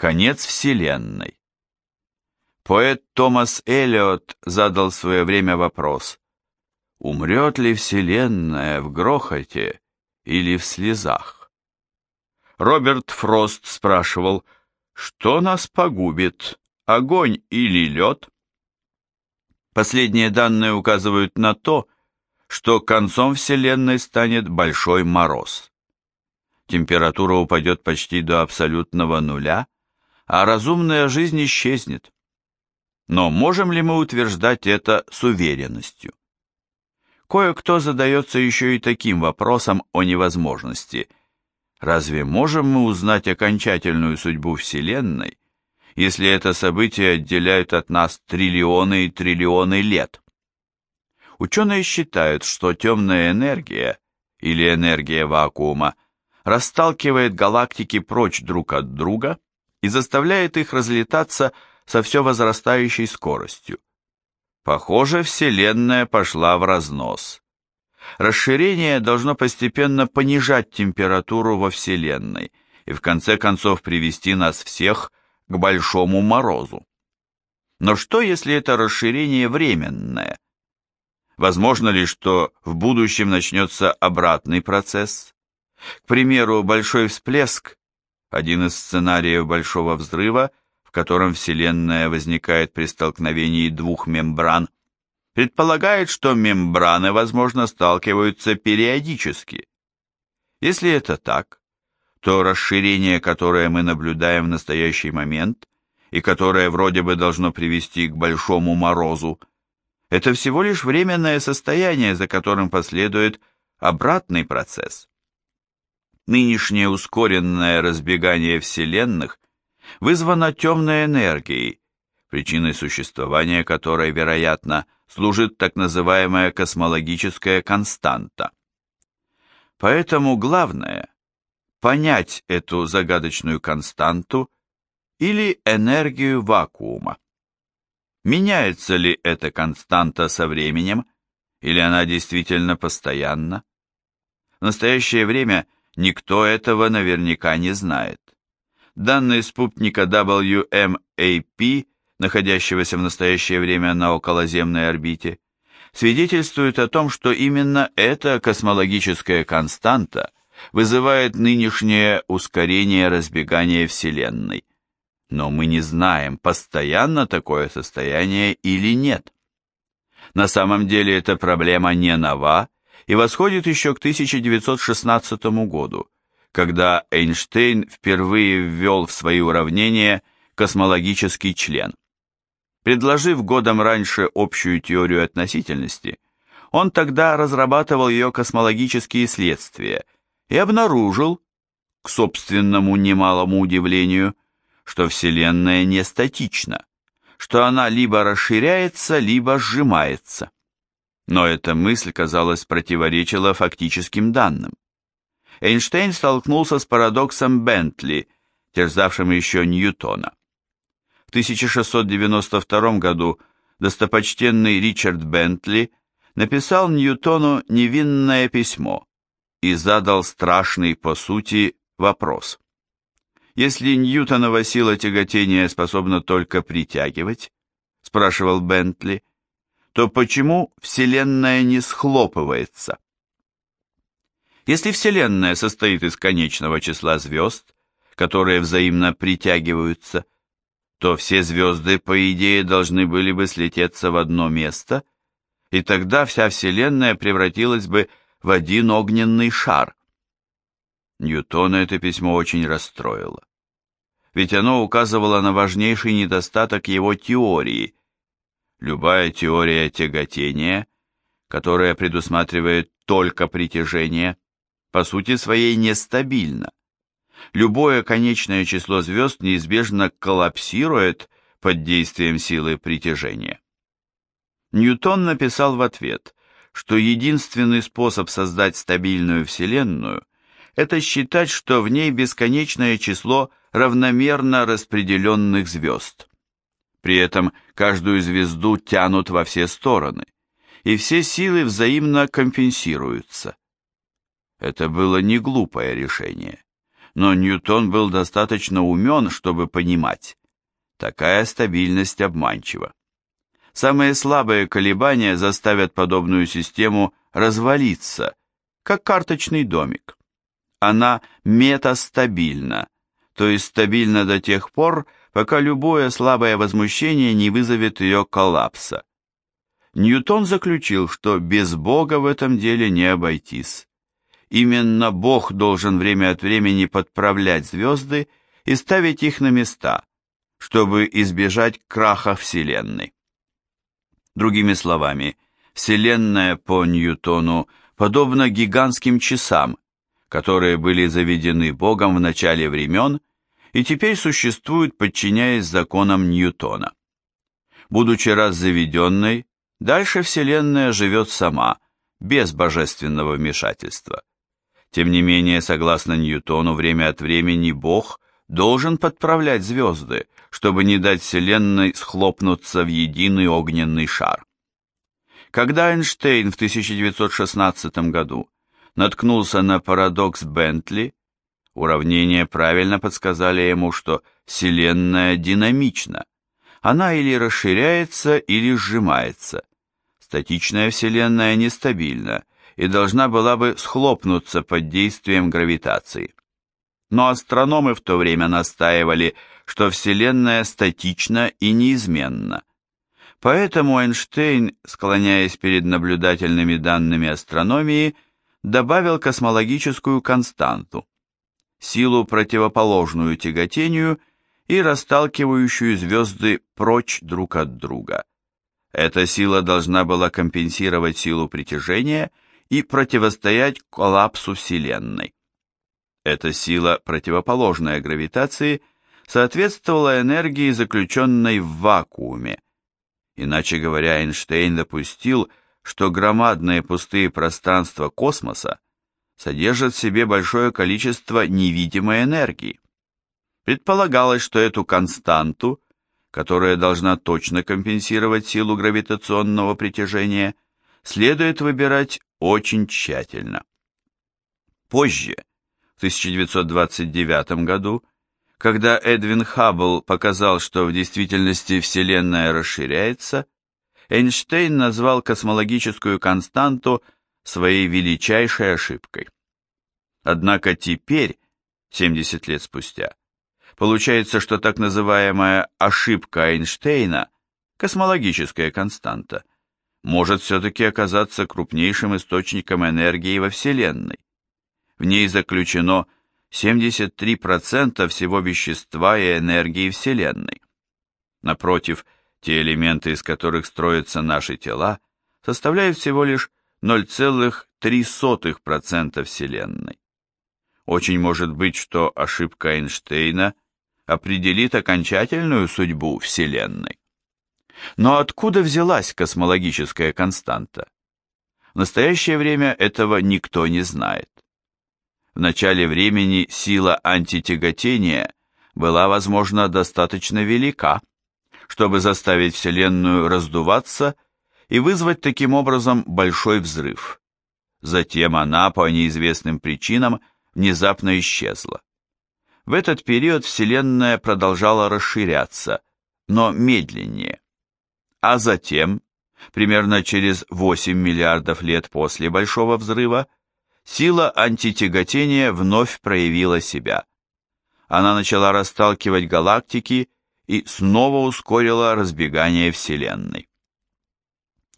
Конец Вселенной. Поэт Томас Эллиот задал в свое время вопрос, умрет ли Вселенная в грохоте или в слезах? Роберт Фрост спрашивал, что нас погубит, огонь или лед? Последние данные указывают на то, что концом Вселенной станет большой мороз. Температура упадет почти до абсолютного нуля, а разумная жизнь исчезнет. Но можем ли мы утверждать это с уверенностью? Кое-кто задается еще и таким вопросом о невозможности. Разве можем мы узнать окончательную судьбу Вселенной, если это событие отделяет от нас триллионы и триллионы лет? Ученые считают, что темная энергия, или энергия вакуума, расталкивает галактики прочь друг от друга и заставляет их разлетаться со все возрастающей скоростью. Похоже, Вселенная пошла в разнос. Расширение должно постепенно понижать температуру во Вселенной и в конце концов привести нас всех к большому морозу. Но что, если это расширение временное? Возможно ли, что в будущем начнется обратный процесс? К примеру, большой всплеск, один из сценариев большого взрыва, в котором Вселенная возникает при столкновении двух мембран, предполагает, что мембраны, возможно, сталкиваются периодически. Если это так, то расширение, которое мы наблюдаем в настоящий момент и которое вроде бы должно привести к большому морозу, это всего лишь временное состояние, за которым последует обратный процесс. Нынешнее ускоренное разбегание вселенных вызвано темной энергией, причиной существования которой, вероятно, служит так называемая космологическая константа. Поэтому главное – понять эту загадочную константу или энергию вакуума. Меняется ли эта константа со временем, или она действительно постоянна? В настоящее время никто этого наверняка не знает. Данные спутника WMAP, находящегося в настоящее время на околоземной орбите, свидетельствуют о том, что именно эта космологическая константа вызывает нынешнее ускорение разбегания Вселенной. Но мы не знаем, постоянно такое состояние или нет. На самом деле эта проблема не нова и восходит еще к 1916 году, когда Эйнштейн впервые ввел в свои уравнения космологический член. Предложив годом раньше общую теорию относительности, он тогда разрабатывал ее космологические следствия и обнаружил, к собственному немалому удивлению, что Вселенная не статична, что она либо расширяется, либо сжимается. Но эта мысль, казалось, противоречила фактическим данным. Эйнштейн столкнулся с парадоксом Бентли, терзавшим еще Ньютона. В 1692 году достопочтенный Ричард Бентли написал Ньютону невинное письмо и задал страшный, по сути, вопрос. Если Ньютонова сила тяготения способна только притягивать, спрашивал Бентли, то почему Вселенная не схлопывается? Если Вселенная состоит из конечного числа звезд, которые взаимно притягиваются, то все звезды, по идее, должны были бы слететься в одно место, и тогда вся Вселенная превратилась бы в один огненный шар. Ньютона это письмо очень расстроило. Ведь оно указывало на важнейший недостаток его теории. Любая теория тяготения, которая предусматривает только притяжение, по сути своей нестабильна. Любое конечное число звезд неизбежно коллапсирует под действием силы притяжения. Ньютон написал в ответ, что единственный способ создать стабильную Вселенную – это считать, что в ней бесконечное число равномерно распределенных звезд. При этом каждую звезду тянут во все стороны, и все силы взаимно компенсируются. Это было не глупое решение, но Ньютон был достаточно умен, чтобы понимать. Такая стабильность обманчива. Самые слабые колебания заставят подобную систему развалиться, как карточный домик. Она метастабильна, то есть стабильна до тех пор, пока любое слабое возмущение не вызовет ее коллапса. Ньютон заключил, что без Бога в этом деле не обойтись. Именно Бог должен время от времени подправлять звезды и ставить их на места, чтобы избежать краха Вселенной. Другими словами, Вселенная по Ньютону подобна гигантским часам, которые были заведены Богом в начале времен и теперь существуют, подчиняясь законам Ньютона. Будучи раз заведенной, дальше Вселенная живет сама, без божественного вмешательства. Тем не менее, согласно Ньютону, время от времени Бог должен подправлять звезды, чтобы не дать Вселенной схлопнуться в единый огненный шар. Когда Эйнштейн в 1916 году наткнулся на парадокс Бентли, уравнения правильно подсказали ему, что Вселенная динамична. Она или расширяется, или сжимается. Статичная Вселенная нестабильна и должна была бы схлопнуться под действием гравитации. Но астрономы в то время настаивали, что Вселенная статична и неизменна. Поэтому Эйнштейн, склоняясь перед наблюдательными данными астрономии, добавил космологическую константу, силу противоположную тяготению и расталкивающую звезды прочь друг от друга. Эта сила должна была компенсировать силу притяжения и противостоять коллапсу Вселенной. Эта сила, противоположная гравитации, соответствовала энергии, заключенной в вакууме. Иначе говоря, Эйнштейн допустил, что громадные пустые пространства космоса содержат в себе большое количество невидимой энергии. Предполагалось, что эту константу, которая должна точно компенсировать силу гравитационного притяжения, следует выбирать очень тщательно. Позже, в 1929 году, когда Эдвин Хаббл показал, что в действительности Вселенная расширяется, Эйнштейн назвал космологическую константу своей величайшей ошибкой. Однако теперь, 70 лет спустя, получается, что так называемая ошибка Эйнштейна, космологическая константа, может все-таки оказаться крупнейшим источником энергии во Вселенной. В ней заключено 73% всего вещества и энергии Вселенной. Напротив, те элементы, из которых строятся наши тела, составляют всего лишь 0,03% Вселенной. Очень может быть, что ошибка Эйнштейна определит окончательную судьбу Вселенной. Но откуда взялась космологическая константа? В настоящее время этого никто не знает. В начале времени сила антитяготения была, возможно, достаточно велика, чтобы заставить Вселенную раздуваться и вызвать таким образом большой взрыв. Затем она, по неизвестным причинам, внезапно исчезла. В этот период Вселенная продолжала расширяться, но медленнее. А затем, примерно через 8 миллиардов лет после Большого взрыва, сила антитяготения вновь проявила себя. Она начала расталкивать галактики и снова ускорила разбегание Вселенной.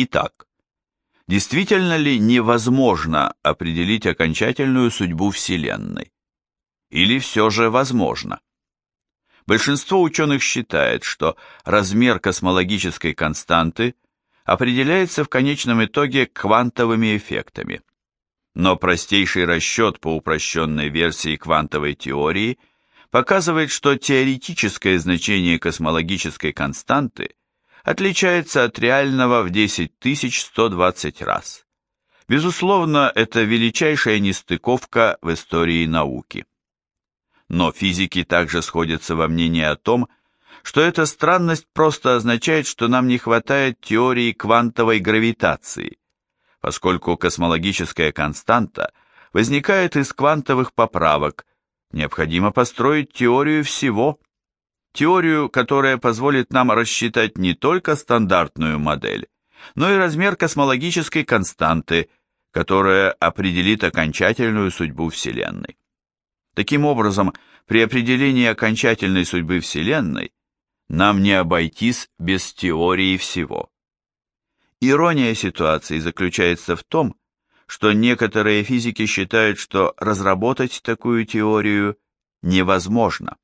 Итак, действительно ли невозможно определить окончательную судьбу Вселенной? Или все же возможно? Большинство ученых считает, что размер космологической константы определяется в конечном итоге квантовыми эффектами. Но простейший расчет по упрощенной версии квантовой теории показывает, что теоретическое значение космологической константы отличается от реального в 10120 раз. Безусловно, это величайшая нестыковка в истории науки. Но физики также сходятся во мнении о том, что эта странность просто означает, что нам не хватает теории квантовой гравитации, поскольку космологическая константа возникает из квантовых поправок, Необходимо построить теорию всего, теорию, которая позволит нам рассчитать не только стандартную модель, но и размер космологической константы, которая определит окончательную судьбу Вселенной. Таким образом, при определении окончательной судьбы Вселенной нам не обойтись без теории всего. Ирония ситуации заключается в том, что некоторые физики считают, что разработать такую теорию невозможно.